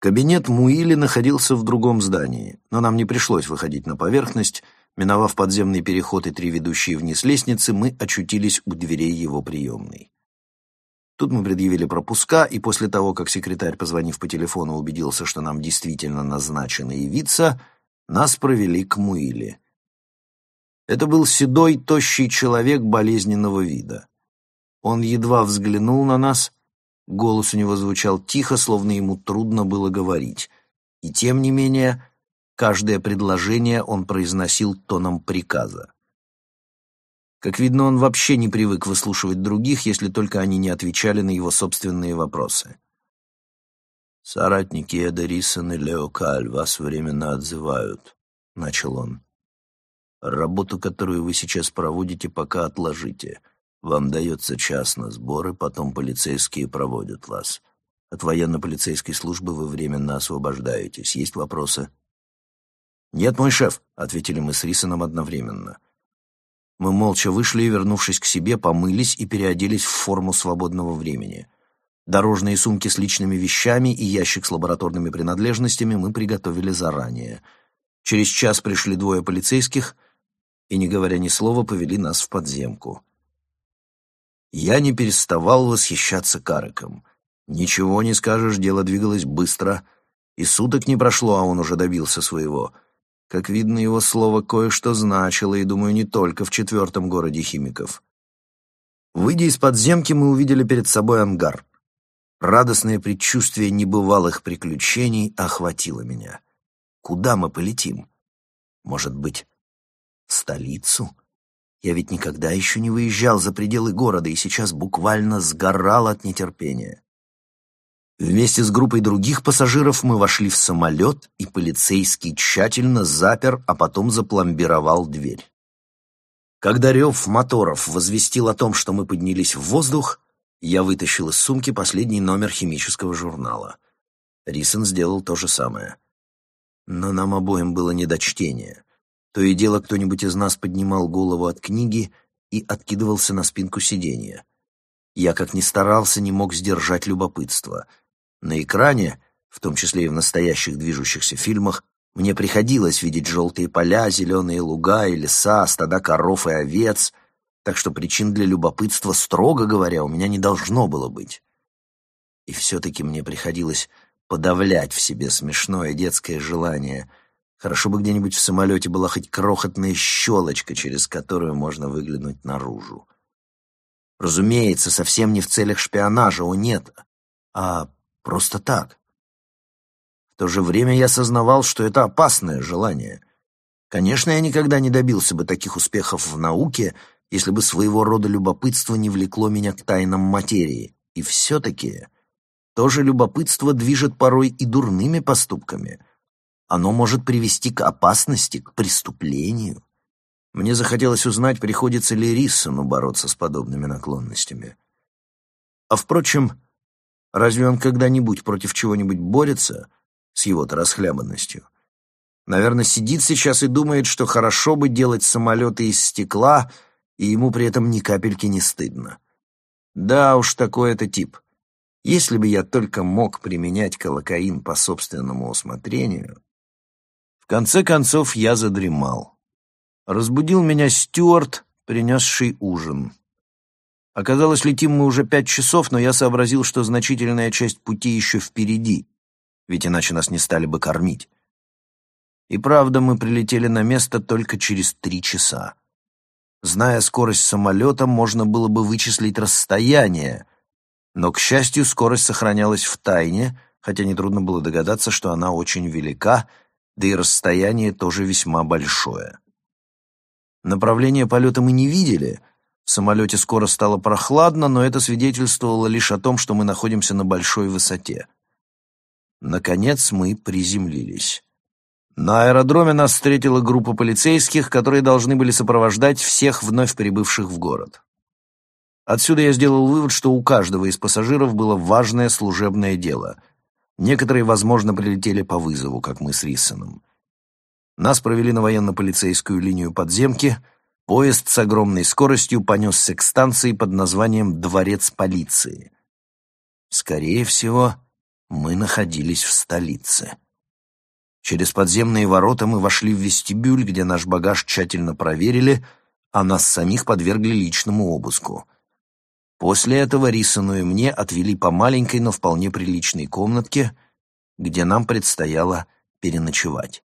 Кабинет Муили находился в другом здании, но нам не пришлось выходить на поверхность. Миновав подземный переход и три ведущие вниз лестницы, мы очутились у дверей его приемной. Тут мы предъявили пропуска, и после того, как секретарь, позвонив по телефону, убедился, что нам действительно назначено явиться, нас провели к Муиле. Это был седой, тощий человек болезненного вида. Он едва взглянул на нас, голос у него звучал тихо, словно ему трудно было говорить, и тем не менее каждое предложение он произносил тоном приказа. Как видно, он вообще не привык выслушивать других, если только они не отвечали на его собственные вопросы. «Соратники Эда Рисон и Лео Каль вас временно отзывают», — начал он. «Работу, которую вы сейчас проводите, пока отложите. Вам дается час на сборы, потом полицейские проводят вас. От военно-полицейской службы вы временно освобождаетесь. Есть вопросы?» «Нет, мой шеф», — ответили мы с Рисоном одновременно. — мы молча вышли и, вернувшись к себе, помылись и переоделись в форму свободного времени. Дорожные сумки с личными вещами и ящик с лабораторными принадлежностями мы приготовили заранее. Через час пришли двое полицейских и, не говоря ни слова, повели нас в подземку. Я не переставал восхищаться Карыком. Ничего не скажешь, дело двигалось быстро, и суток не прошло, а он уже добился своего — как видно, его слово кое-что значило, и, думаю, не только в четвертом городе химиков. Выйдя из подземки, мы увидели перед собой ангар. Радостное предчувствие небывалых приключений охватило меня. Куда мы полетим? Может быть, в столицу? Я ведь никогда еще не выезжал за пределы города и сейчас буквально сгорал от нетерпения. Вместе с группой других пассажиров мы вошли в самолет, и полицейский тщательно запер, а потом запломбировал дверь. Когда рев моторов возвестил о том, что мы поднялись в воздух, я вытащил из сумки последний номер химического журнала. Рисон сделал то же самое. Но нам обоим было не до чтения. То и дело кто-нибудь из нас поднимал голову от книги и откидывался на спинку сиденья. Я, как ни старался, не мог сдержать любопытство — на экране, в том числе и в настоящих движущихся фильмах, мне приходилось видеть желтые поля, зеленые луга и леса, стада коров и овец, так что причин для любопытства, строго говоря, у меня не должно было быть. И все-таки мне приходилось подавлять в себе смешное детское желание. Хорошо бы где-нибудь в самолете была хоть крохотная щелочка, через которую можно выглянуть наружу. Разумеется, совсем не в целях шпионажа, о нет, а Просто так. В то же время я осознавал, что это опасное желание. Конечно, я никогда не добился бы таких успехов в науке, если бы своего рода любопытство не влекло меня к тайнам материи. И все-таки то же любопытство движет порой и дурными поступками. Оно может привести к опасности, к преступлению. Мне захотелось узнать, приходится ли Риссону бороться с подобными наклонностями. А, впрочем, Разве он когда-нибудь против чего-нибудь борется с его-то расхлябанностью? Наверное, сидит сейчас и думает, что хорошо бы делать самолеты из стекла, и ему при этом ни капельки не стыдно. Да уж, такой это тип. Если бы я только мог применять колокаин по собственному усмотрению... Конце концов, я задремал. Разбудил меня Стюарт, принесший ужин. Оказалось, летим мы уже пять часов, но я сообразил, что значительная часть пути еще впереди, ведь иначе нас не стали бы кормить. И правда, мы прилетели на место только через три часа. Зная скорость самолета, можно было бы вычислить расстояние, но, к счастью, скорость сохранялась в тайне, хотя нетрудно было догадаться, что она очень велика, да и расстояние тоже весьма большое. Направление полета мы не видели — в самолете скоро стало прохладно, но это свидетельствовало лишь о том, что мы находимся на большой высоте. Наконец мы приземлились. На аэродроме нас встретила группа полицейских, которые должны были сопровождать всех вновь прибывших в город. Отсюда я сделал вывод, что у каждого из пассажиров было важное служебное дело. Некоторые, возможно, прилетели по вызову, как мы с Риссоном. Нас провели на военно-полицейскую линию подземки — Поезд с огромной скоростью понесся к станции под названием «Дворец полиции». Скорее всего, Мы находились в столице. Через подземные ворота мы вошли в вестибюль, где наш багаж тщательно проверили, а нас самих подвергли личному обыску. После этого Рисону и мне отвели по маленькой, но вполне приличной комнатке, где нам предстояло переночевать.